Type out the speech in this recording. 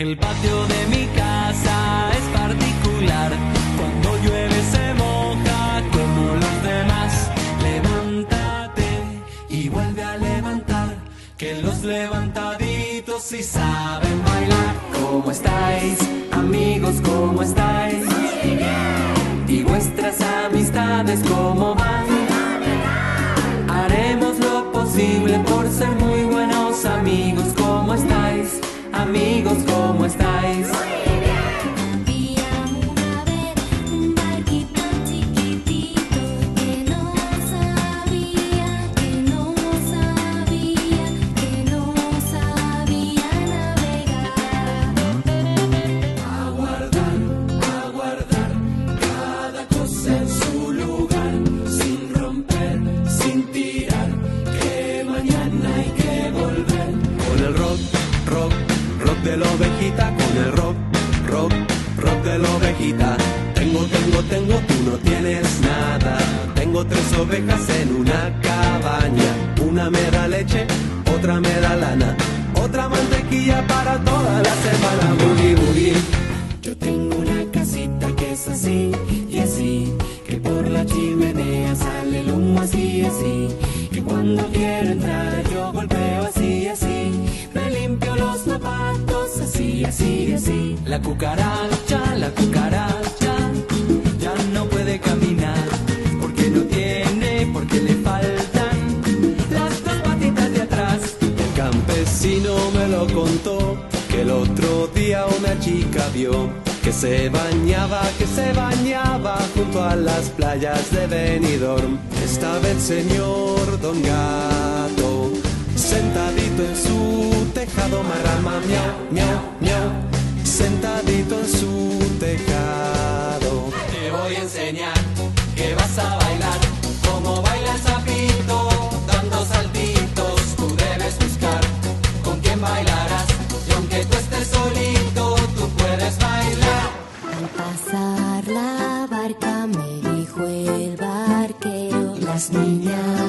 El patio de mi casa es particular. Cuando llueve se moja como los demás. Levántate y vuelve a levantar. Que los levantaditos sí saben bailar. ¿Cómo estáis, amigos? ¿Cómo estáis? Y vuestras amistades, ¿cómo van? Haremos lo posible por ser muy buenos amigos. ¿Cómo estáis? Amigos, rock, rock, rock de la ovejita, con el rock, rock, rock de la ovejita. Tengo, tengo, tengo, tú no tienes nada. Tengo tres ovejas en una cabaña. Una me da leche, otra me da lana, otra mantequilla para toda la semana. Boogie, boogie. Yo tengo una casita que es así y así, que por la chimenea sale el humo así y así, que cuando quiero entrar La cucaracha, la cucaracha, ya no puede caminar, porque no tiene, porque le faltan las dos patitas de atrás. El campesino me lo contó, que el otro día una chica vio que se bañaba, que se bañaba junto a las playas de Benidorm. Estaba el señor Don Gato, sentadito en su tejado, marrama, miau, miau, solito, tú puedes bailar. Al pasar la barca me dijo el barquero, las niñas.